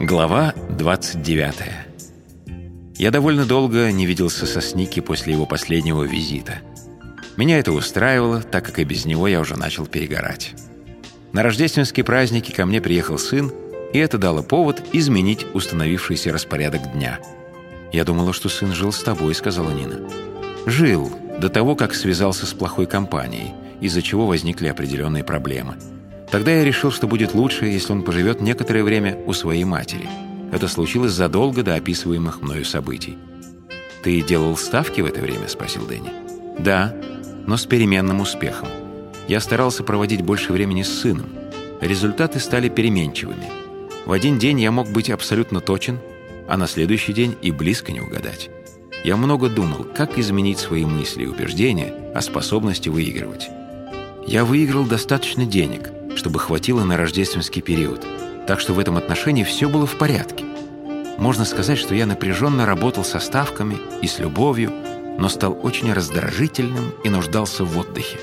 Глава 29 Я довольно долго не виделся со Сники после его последнего визита. Меня это устраивало, так как и без него я уже начал перегорать. На рождественские праздники ко мне приехал сын, и это дало повод изменить установившийся распорядок дня. «Я думала, что сын жил с тобой», — сказала Нина. «Жил, до того, как связался с плохой компанией, из-за чего возникли определенные проблемы. Тогда я решил, что будет лучше, если он поживет некоторое время у своей матери. Это случилось задолго до описываемых мною событий. «Ты делал ставки в это время?» – спросил Дэнни. «Да, но с переменным успехом. Я старался проводить больше времени с сыном. Результаты стали переменчивыми. В один день я мог быть абсолютно точен, а на следующий день и близко не угадать. Я много думал, как изменить свои мысли и убеждения о способности выигрывать. Я выиграл достаточно денег – чтобы хватило на рождественский период. Так что в этом отношении все было в порядке. Можно сказать, что я напряженно работал со ставками и с любовью, но стал очень раздражительным и нуждался в отдыхе.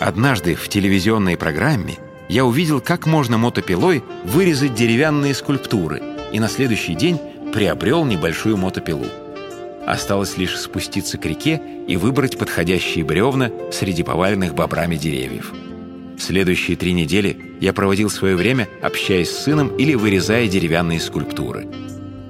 Однажды в телевизионной программе я увидел, как можно мотопилой вырезать деревянные скульптуры, и на следующий день приобрел небольшую мотопилу. Осталось лишь спуститься к реке и выбрать подходящие бревна среди поваленных бобрами деревьев. Следующие три недели я проводил свое время, общаясь с сыном или вырезая деревянные скульптуры.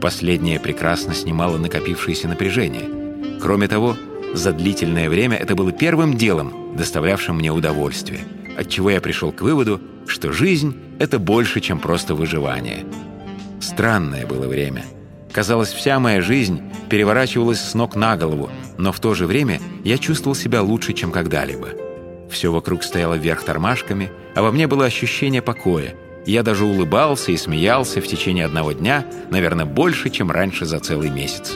Последнее прекрасно снимало накопившееся напряжение. Кроме того, за длительное время это было первым делом, доставлявшим мне удовольствие, отчего я пришел к выводу, что жизнь — это больше, чем просто выживание. Странное было время. Казалось, вся моя жизнь переворачивалась с ног на голову, но в то же время я чувствовал себя лучше, чем когда-либо. Все вокруг стояло вверх тормашками, а во мне было ощущение покоя. Я даже улыбался и смеялся в течение одного дня, наверное, больше, чем раньше за целый месяц.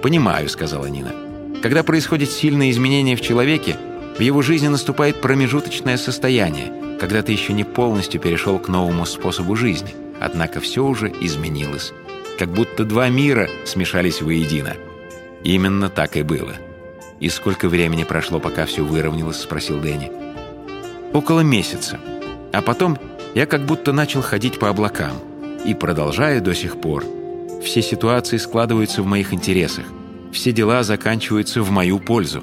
«Понимаю», — сказала Нина. «Когда происходит сильное изменение в человеке, в его жизни наступает промежуточное состояние, когда ты еще не полностью перешел к новому способу жизни. Однако все уже изменилось. Как будто два мира смешались воедино. Именно так и было». «И сколько времени прошло, пока все выровнялось?» — спросил Дэнни. «Около месяца. А потом я как будто начал ходить по облакам. И продолжаю до сих пор. Все ситуации складываются в моих интересах. Все дела заканчиваются в мою пользу.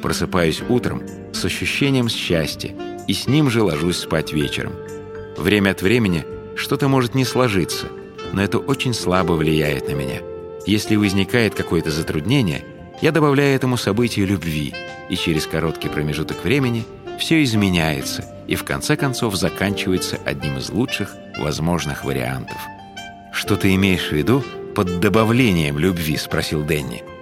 Просыпаюсь утром с ощущением счастья, и с ним же ложусь спать вечером. Время от времени что-то может не сложиться, но это очень слабо влияет на меня. Если возникает какое-то затруднение – я добавляю этому событию любви, и через короткий промежуток времени все изменяется и в конце концов заканчивается одним из лучших возможных вариантов. «Что ты имеешь в виду под добавлением любви?» – спросил Дэнни.